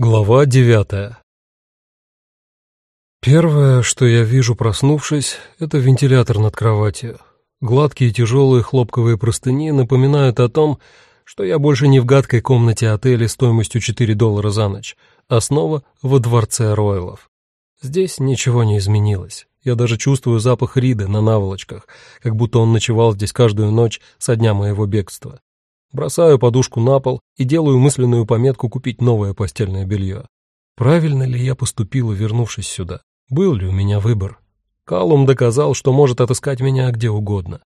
Глава девятая Первое, что я вижу, проснувшись, это вентилятор над кроватью. Гладкие тяжелые хлопковые простыни напоминают о том, что я больше не в гадкой комнате отеля стоимостью 4 доллара за ночь, а снова во дворце Ройлов. Здесь ничего не изменилось. Я даже чувствую запах Рида на наволочках, как будто он ночевал здесь каждую ночь со дня моего бегства. Бросаю подушку на пол и делаю мысленную пометку купить новое постельное белье. Правильно ли я поступила, вернувшись сюда? Был ли у меня выбор? Калум доказал, что может отыскать меня где угодно.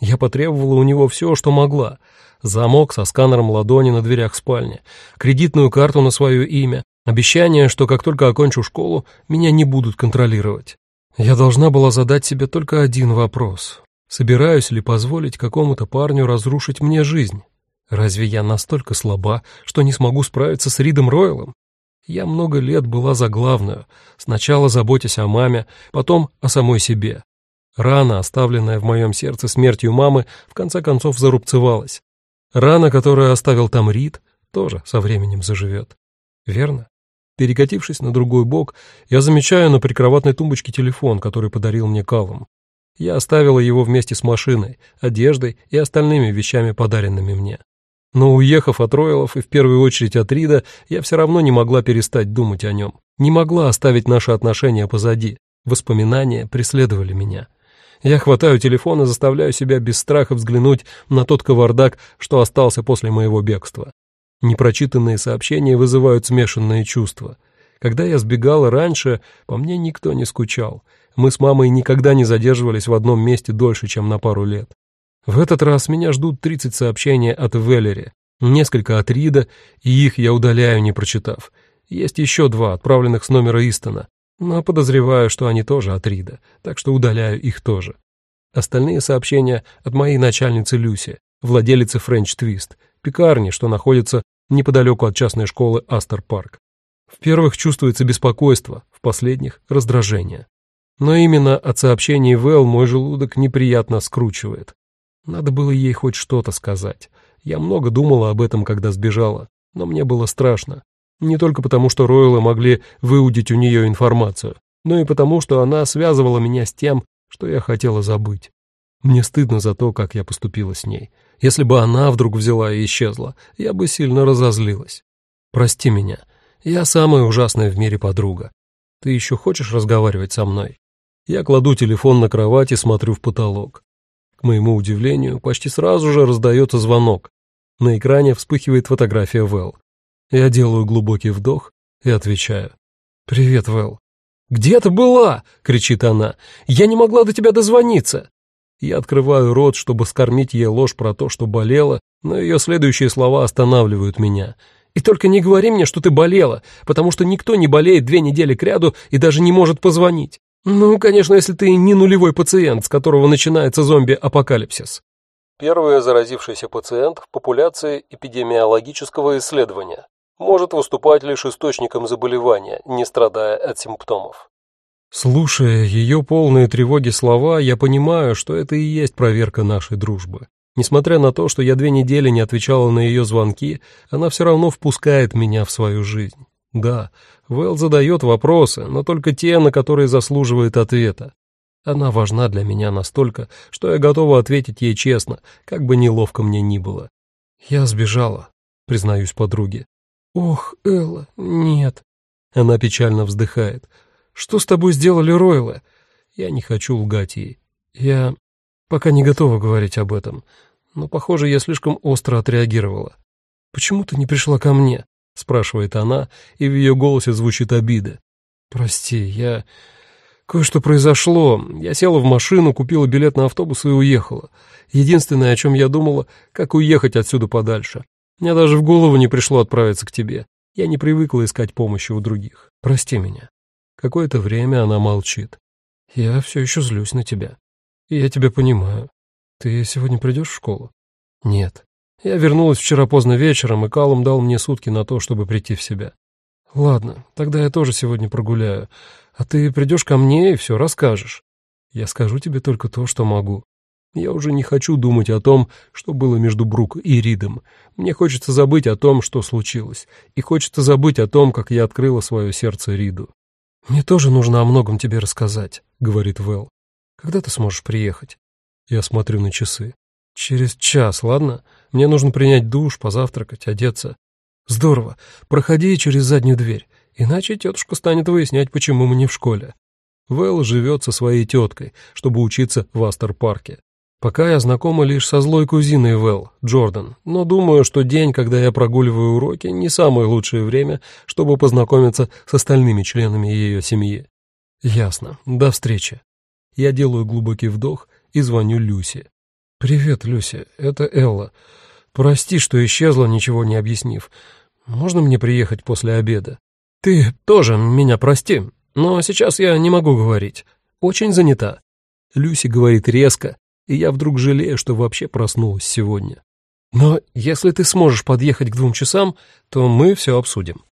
Я потребовала у него все, что могла. Замок со сканером ладони на дверях спальни, кредитную карту на свое имя, обещание, что как только окончу школу, меня не будут контролировать. Я должна была задать себе только один вопрос. Собираюсь ли позволить какому-то парню разрушить мне жизнь? Разве я настолько слаба, что не смогу справиться с Ридом Ройлом? Я много лет была за главную, сначала заботясь о маме, потом о самой себе. Рана, оставленная в моем сердце смертью мамы, в конце концов зарубцевалась. Рана, которую оставил там Рид, тоже со временем заживет. Верно? Перекатившись на другой бок, я замечаю на прикроватной тумбочке телефон, который подарил мне Калум. Я оставила его вместе с машиной, одеждой и остальными вещами, подаренными мне. Но уехав от Ройлов и в первую очередь от Рида, я все равно не могла перестать думать о нем. Не могла оставить наши отношения позади. Воспоминания преследовали меня. Я хватаю телефон и заставляю себя без страха взглянуть на тот кавардак, что остался после моего бегства. Непрочитанные сообщения вызывают смешанные чувства. Когда я сбегала раньше, по мне никто не скучал. Мы с мамой никогда не задерживались в одном месте дольше, чем на пару лет. В этот раз меня ждут 30 сообщений от Веллери, несколько от Рида, и их я удаляю, не прочитав. Есть еще два, отправленных с номера Истона, но подозреваю, что они тоже от Рида, так что удаляю их тоже. Остальные сообщения от моей начальницы Люси, владелицы Френч Твист, пекарни, что находится неподалеку от частной школы Астер Парк. В первых чувствуется беспокойство, в последних — раздражение. Но именно от сообщений Вэл мой желудок неприятно скручивает. Надо было ей хоть что-то сказать. Я много думала об этом, когда сбежала, но мне было страшно. Не только потому, что Ройлы могли выудить у нее информацию, но и потому, что она связывала меня с тем, что я хотела забыть. Мне стыдно за то, как я поступила с ней. Если бы она вдруг взяла и исчезла, я бы сильно разозлилась. Прости меня. Я самая ужасная в мире подруга. Ты еще хочешь разговаривать со мной? Я кладу телефон на кровать и смотрю в потолок моему удивлению, почти сразу же раздается звонок. На экране вспыхивает фотография Вэл. Я делаю глубокий вдох и отвечаю. «Привет, Вэл». «Где ты была?» — кричит она. «Я не могла до тебя дозвониться». Я открываю рот, чтобы скормить ей ложь про то, что болела, но ее следующие слова останавливают меня. «И только не говори мне, что ты болела, потому что никто не болеет две недели кряду и даже не может позвонить. Ну, конечно, если ты не нулевой пациент, с которого начинается зомби-апокалипсис. Первый заразившийся пациент в популяции эпидемиологического исследования может выступать лишь источником заболевания, не страдая от симптомов. Слушая ее полные тревоги слова, я понимаю, что это и есть проверка нашей дружбы. Несмотря на то, что я две недели не отвечала на ее звонки, она все равно впускает меня в свою жизнь. Да, Вэл задает вопросы, но только те, на которые заслуживает ответа. Она важна для меня настолько, что я готова ответить ей честно, как бы неловко мне ни было. Я сбежала, признаюсь подруге. Ох, Элла, нет. Она печально вздыхает. Что с тобой сделали Ройлы? Я не хочу лгать ей. Я пока не готова говорить об этом, но, похоже, я слишком остро отреагировала. Почему ты не пришла ко мне? — спрашивает она, и в ее голосе звучит обида. «Прости, я... Кое-что произошло. Я села в машину, купила билет на автобус и уехала. Единственное, о чем я думала, как уехать отсюда подальше. Мне даже в голову не пришло отправиться к тебе. Я не привыкла искать помощи у других. Прости меня». Какое-то время она молчит. «Я все еще злюсь на тебя. И я тебя понимаю. Ты сегодня придешь в школу?» «Нет. Я вернулась вчера поздно вечером, и Калум дал мне сутки на то, чтобы прийти в себя. Ладно, тогда я тоже сегодня прогуляю. А ты придешь ко мне и все расскажешь. Я скажу тебе только то, что могу. Я уже не хочу думать о том, что было между Брук и Ридом. Мне хочется забыть о том, что случилось, и хочется забыть о том, как я открыла свое сердце Риду. «Мне тоже нужно о многом тебе рассказать», — говорит Вэл. «Когда ты сможешь приехать?» Я смотрю на часы. «Через час, ладно? Мне нужно принять душ, позавтракать, одеться». «Здорово. Проходи через заднюю дверь, иначе тетушка станет выяснять, почему мы не в школе». Вэл живет со своей теткой, чтобы учиться в Астер-парке. Пока я знакома лишь со злой кузиной Вэл, Джордан, но думаю, что день, когда я прогуливаю уроки, не самое лучшее время, чтобы познакомиться с остальными членами ее семьи. Ясно. До встречи. Я делаю глубокий вдох и звоню Люси. «Привет, Люси, это Элла. Прости, что исчезла, ничего не объяснив. Можно мне приехать после обеда?» «Ты тоже меня прости, но сейчас я не могу говорить. Очень занята». Люси говорит резко, и я вдруг жалею, что вообще проснулась сегодня. Но если ты сможешь подъехать к двум часам, то мы все обсудим.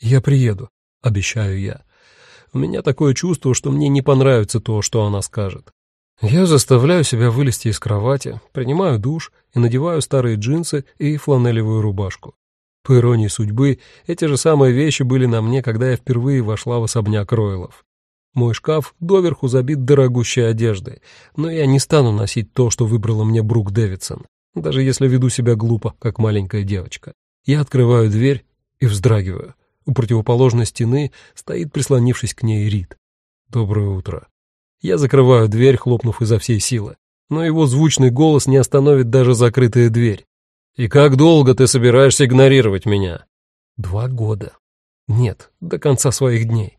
Я приеду, обещаю я. У меня такое чувство, что мне не понравится то, что она скажет. Я заставляю себя вылезти из кровати, принимаю душ и надеваю старые джинсы и фланелевую рубашку. По иронии судьбы, эти же самые вещи были на мне, когда я впервые вошла в особняк Ройлов. Мой шкаф доверху забит дорогущей одеждой, но я не стану носить то, что выбрала мне Брук Дэвидсон, даже если веду себя глупо, как маленькая девочка. Я открываю дверь и вздрагиваю. У противоположной стены стоит, прислонившись к ней, Рид. «Доброе утро». Я закрываю дверь, хлопнув изо всей силы, но его звучный голос не остановит даже закрытая дверь. «И как долго ты собираешься игнорировать меня?» «Два года. Нет, до конца своих дней.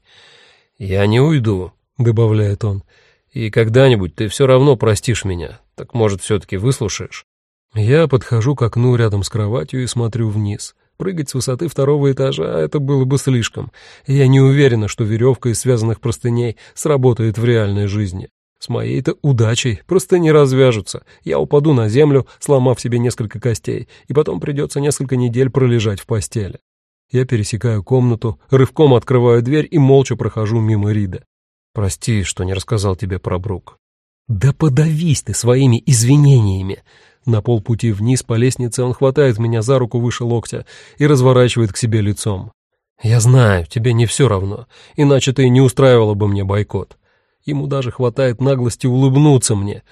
«Я не уйду», — добавляет он. «И когда-нибудь ты все равно простишь меня. Так, может, все-таки выслушаешь?» Я подхожу к окну рядом с кроватью и смотрю вниз. Прыгать с высоты второго этажа — это было бы слишком. Я не уверена, что веревка из связанных простыней сработает в реальной жизни. С моей-то удачей просто не развяжутся. Я упаду на землю, сломав себе несколько костей, и потом придется несколько недель пролежать в постели. Я пересекаю комнату, рывком открываю дверь и молча прохожу мимо Рида. «Прости, что не рассказал тебе про Брук». «Да подавись ты своими извинениями!» На полпути вниз по лестнице он хватает меня за руку выше локтя и разворачивает к себе лицом. «Я знаю, тебе не все равно, иначе ты не устраивала бы мне бойкот». Ему даже хватает наглости улыбнуться мне.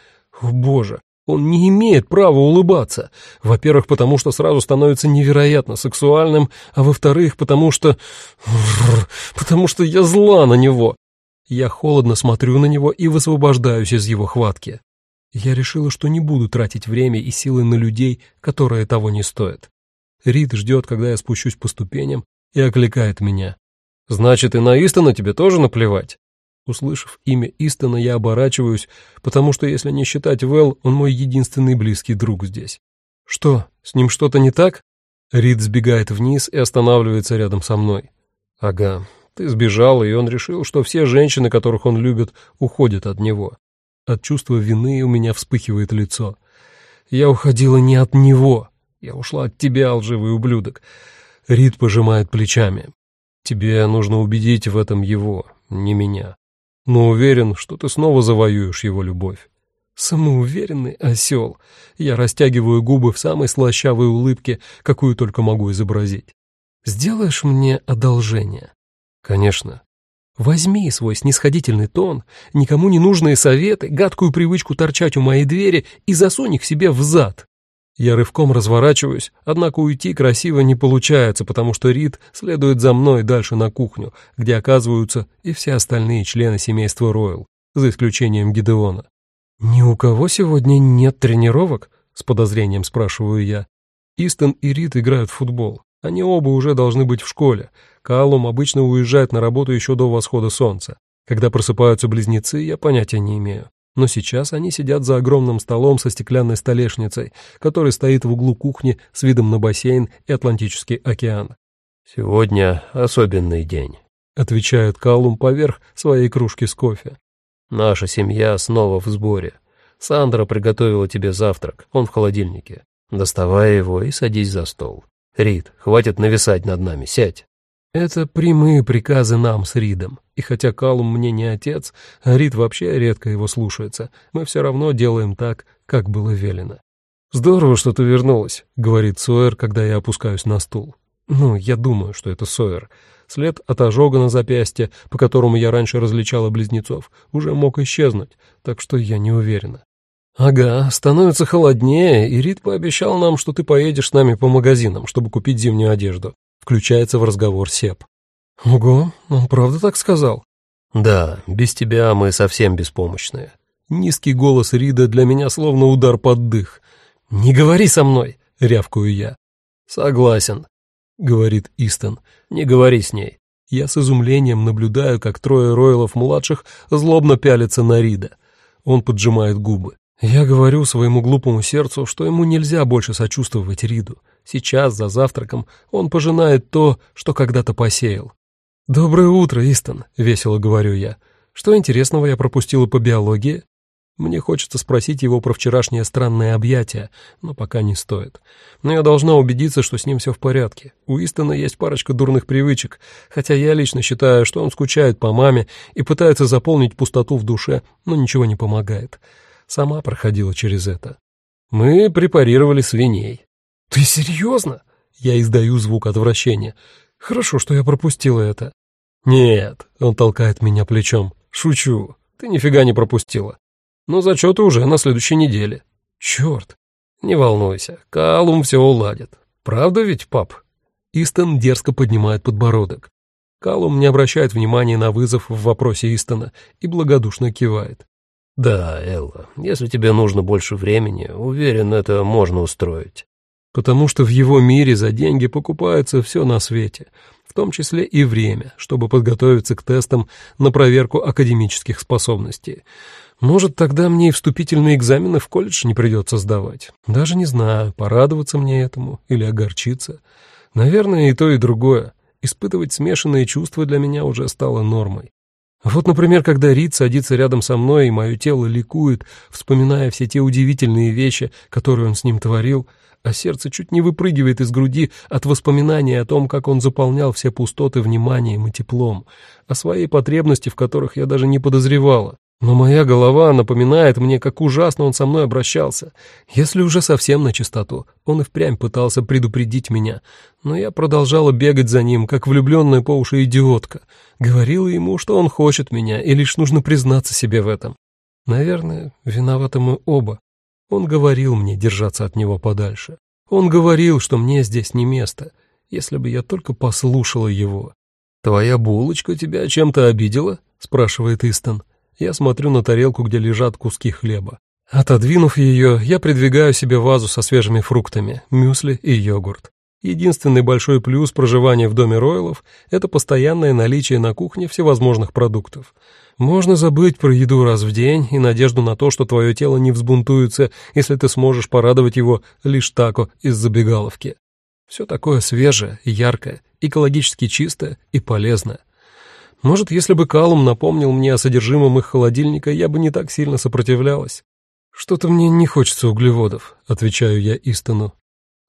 О, боже, он не имеет права улыбаться. Во-первых, потому что сразу становится невероятно сексуальным, а во-вторых, потому что... потому что я зла на него. Я холодно смотрю на него и высвобождаюсь из его хватки. Я решила, что не буду тратить время и силы на людей, которые того не стоят. Рид ждет, когда я спущусь по ступеням, и окликает меня. «Значит, и на Истона тебе тоже наплевать?» Услышав имя Истона, я оборачиваюсь, потому что, если не считать Вэл, он мой единственный близкий друг здесь. Что, с ним что-то не так? Рид сбегает вниз и останавливается рядом со мной. Ага, ты сбежал, и он решил, что все женщины, которых он любит, уходят от него. От чувства вины у меня вспыхивает лицо. Я уходила не от него. Я ушла от тебя, лживый ублюдок. Рид пожимает плечами. Тебе нужно убедить в этом его, не меня но уверен, что ты снова завоюешь его любовь. Самоуверенный осел. Я растягиваю губы в самой слащавой улыбке, какую только могу изобразить. Сделаешь мне одолжение? Конечно. Возьми свой снисходительный тон, никому не нужные советы, гадкую привычку торчать у моей двери и засунь их себе в зад. Я рывком разворачиваюсь, однако уйти красиво не получается, потому что Рид следует за мной дальше на кухню, где оказываются и все остальные члены семейства Ройл, за исключением Гидеона. «Ни у кого сегодня нет тренировок?» — с подозрением спрашиваю я. Истон и Рид играют в футбол. Они оба уже должны быть в школе. Калум обычно уезжает на работу еще до восхода солнца. Когда просыпаются близнецы, я понятия не имею. Но сейчас они сидят за огромным столом со стеклянной столешницей, который стоит в углу кухни с видом на бассейн и Атлантический океан. «Сегодня особенный день», — отвечает Каллум поверх своей кружки с кофе. «Наша семья снова в сборе. Сандра приготовила тебе завтрак, он в холодильнике. Доставай его и садись за стол. Рид, хватит нависать над нами, сядь». Это прямые приказы нам с Ридом. И хотя Калум мне не отец, а Рид вообще редко его слушается, мы все равно делаем так, как было велено. «Здорово, что ты вернулась», — говорит Сойер, когда я опускаюсь на стул. Ну, я думаю, что это Сойер. След от ожога на запястье, по которому я раньше различала близнецов, уже мог исчезнуть, так что я не уверена. «Ага, становится холоднее, и Рид пообещал нам, что ты поедешь с нами по магазинам, чтобы купить зимнюю одежду», — включается в разговор Сеп. «Ого, он правда так сказал?» «Да, без тебя мы совсем беспомощные». Низкий голос Рида для меня словно удар под дых. «Не говори со мной!» — рявкаю я. «Согласен», — говорит Истон. «Не говори с ней». Я с изумлением наблюдаю, как трое Ройлов-младших злобно пялятся на Рида. Он поджимает губы. Я говорю своему глупому сердцу, что ему нельзя больше сочувствовать Риду. Сейчас, за завтраком, он пожинает то, что когда-то посеял. «Доброе утро, Истон», — весело говорю я. «Что интересного я пропустила по биологии?» Мне хочется спросить его про вчерашнее странное объятие, но пока не стоит. Но я должна убедиться, что с ним все в порядке. У Истона есть парочка дурных привычек, хотя я лично считаю, что он скучает по маме и пытается заполнить пустоту в душе, но ничего не помогает. Сама проходила через это. Мы препарировали свиней. «Ты серьезно?» Я издаю звук отвращения. «Хорошо, что я пропустила это». «Нет», — он толкает меня плечом. «Шучу. Ты нифига не пропустила. Но зачеты уже на следующей неделе». «Черт!» «Не волнуйся, Калум все уладит. Правда ведь, пап?» Истон дерзко поднимает подбородок. Калум не обращает внимания на вызов в вопросе Истона и благодушно кивает. «Да, Элла, если тебе нужно больше времени, уверен, это можно устроить». Потому что в его мире за деньги покупается все на свете, в том числе и время, чтобы подготовиться к тестам на проверку академических способностей. Может, тогда мне и вступительные экзамены в колледж не придется сдавать. Даже не знаю, порадоваться мне этому или огорчиться. Наверное, и то, и другое. Испытывать смешанные чувства для меня уже стало нормой. Вот, например, когда Рид садится рядом со мной, и мое тело ликует, вспоминая все те удивительные вещи, которые он с ним творил, а сердце чуть не выпрыгивает из груди от воспоминаний о том, как он заполнял все пустоты вниманием и теплом, о своей потребности, в которых я даже не подозревала. Но моя голова напоминает мне, как ужасно он со мной обращался. Если уже совсем на чистоту, он и впрямь пытался предупредить меня, но я продолжала бегать за ним, как влюбленная по уши идиотка. Говорила ему, что он хочет меня, и лишь нужно признаться себе в этом. Наверное, виноваты мы оба. Он говорил мне держаться от него подальше. Он говорил, что мне здесь не место, если бы я только послушала его. «Твоя булочка тебя чем-то обидела?» — спрашивает Истон. Я смотрю на тарелку, где лежат куски хлеба. Отодвинув ее, я придвигаю себе вазу со свежими фруктами, мюсли и йогурт. Единственный большой плюс проживания в доме Ройлов – это постоянное наличие на кухне всевозможных продуктов. Можно забыть про еду раз в день и надежду на то, что твое тело не взбунтуется, если ты сможешь порадовать его лишь тако из забегаловки. Все такое свежее, яркое, экологически чистое и полезное. Может, если бы Калум напомнил мне о содержимом их холодильника, я бы не так сильно сопротивлялась. Что-то мне не хочется углеводов, отвечаю я Истону.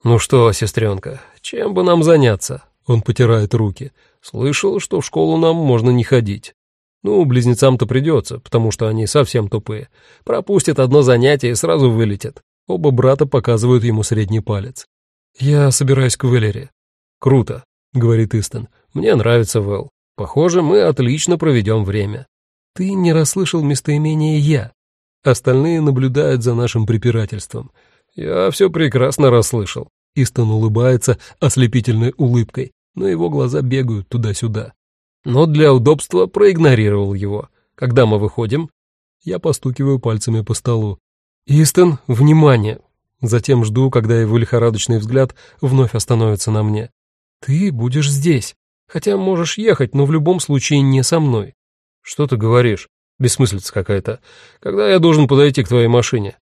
Ну что, сестренка, чем бы нам заняться? Он потирает руки. Слышал, что в школу нам можно не ходить. Ну, близнецам-то придется, потому что они совсем тупые. Пропустят одно занятие и сразу вылетят. Оба брата показывают ему средний палец. «Я собираюсь к Веллере». «Круто», — говорит Истон. «Мне нравится Вэл. Похоже, мы отлично проведем время. Ты не расслышал местоимение «я». Остальные наблюдают за нашим препирательством. Я все прекрасно расслышал. Истон улыбается ослепительной улыбкой, но его глаза бегают туда-сюда. Но для удобства проигнорировал его. Когда мы выходим, я постукиваю пальцами по столу. «Истон, внимание!» Затем жду, когда его лихорадочный взгляд вновь остановится на мне. «Ты будешь здесь. Хотя можешь ехать, но в любом случае не со мной. Что ты говоришь? Бессмыслица какая-то. Когда я должен подойти к твоей машине?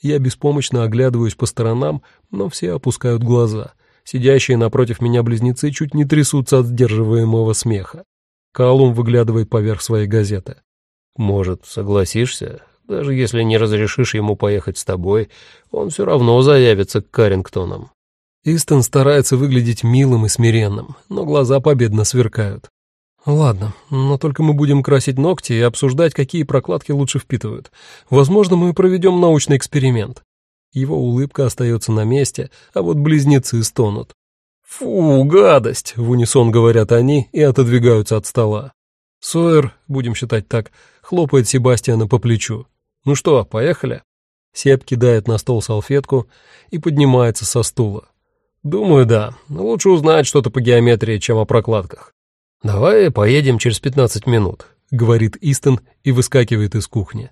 Я беспомощно оглядываюсь по сторонам, но все опускают глаза. Сидящие напротив меня близнецы чуть не трясутся от сдерживаемого смеха. Калум выглядывает поверх своей газеты. «Может, согласишься? Даже если не разрешишь ему поехать с тобой, он все равно заявится к Карингтонам. Истон старается выглядеть милым и смиренным, но глаза победно сверкают. Ладно, но только мы будем красить ногти и обсуждать, какие прокладки лучше впитывают. Возможно, мы проведем научный эксперимент. Его улыбка остается на месте, а вот близнецы стонут. «Фу, гадость!» — в унисон говорят они и отодвигаются от стола. Сойер, будем считать так, хлопает Себастьяна по плечу. «Ну что, поехали?» Себ кидает на стол салфетку и поднимается со стула. «Думаю, да. Лучше узнать что-то по геометрии, чем о прокладках». «Давай поедем через пятнадцать минут», — говорит Истон и выскакивает из кухни.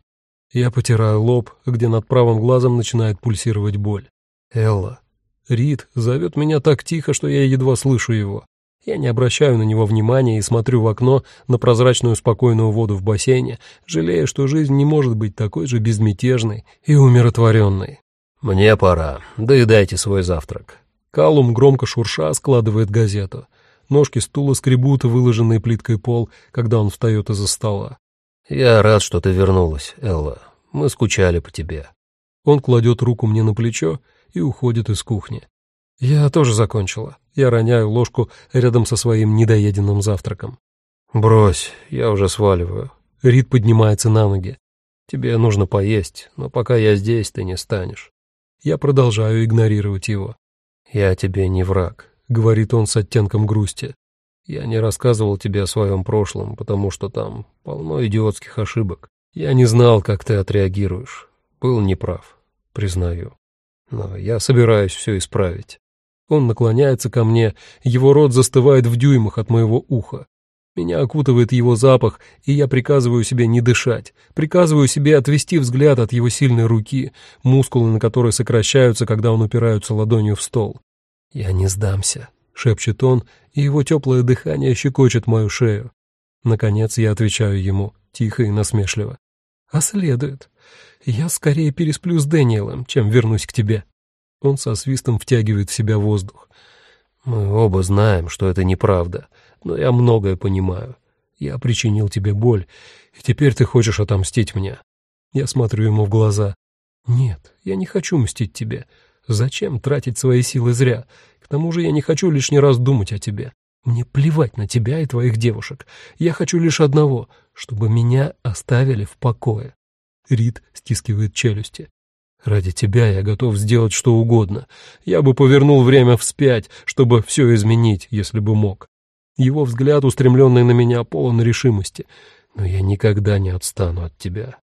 Я потираю лоб, где над правым глазом начинает пульсировать боль. «Элла». Рид зовет меня так тихо, что я едва слышу его. Я не обращаю на него внимания и смотрю в окно на прозрачную спокойную воду в бассейне, жалея, что жизнь не может быть такой же безмятежной и умиротворенной. «Мне пора. Доедайте свой завтрак». Калум громко шурша складывает газету. Ножки стула скребут выложенный плиткой пол, когда он встает из-за стола. «Я рад, что ты вернулась, Элла. Мы скучали по тебе». Он кладет руку мне на плечо и уходит из кухни. Я тоже закончила. Я роняю ложку рядом со своим недоеденным завтраком. «Брось, я уже сваливаю». Рид поднимается на ноги. «Тебе нужно поесть, но пока я здесь, ты не станешь». Я продолжаю игнорировать его. «Я тебе не враг говорит он с оттенком грусти. Я не рассказывал тебе о своем прошлом, потому что там полно идиотских ошибок. Я не знал, как ты отреагируешь. Был неправ, признаю. Но я собираюсь все исправить. Он наклоняется ко мне, его рот застывает в дюймах от моего уха. Меня окутывает его запах, и я приказываю себе не дышать, приказываю себе отвести взгляд от его сильной руки, мускулы на которой сокращаются, когда он упирается ладонью в стол. «Я не сдамся», — шепчет он, и его теплое дыхание щекочет мою шею. Наконец я отвечаю ему, тихо и насмешливо. «А следует. Я скорее пересплю с Дэниелом, чем вернусь к тебе». Он со свистом втягивает в себя воздух. «Мы оба знаем, что это неправда, но я многое понимаю. Я причинил тебе боль, и теперь ты хочешь отомстить мне». Я смотрю ему в глаза. «Нет, я не хочу мстить тебе. Зачем тратить свои силы зря? К тому же я не хочу лишний раз думать о тебе. Мне плевать на тебя и твоих девушек. Я хочу лишь одного, чтобы меня оставили в покое. Рид стискивает челюсти. Ради тебя я готов сделать что угодно. Я бы повернул время вспять, чтобы все изменить, если бы мог. Его взгляд, устремленный на меня, полон решимости. Но я никогда не отстану от тебя.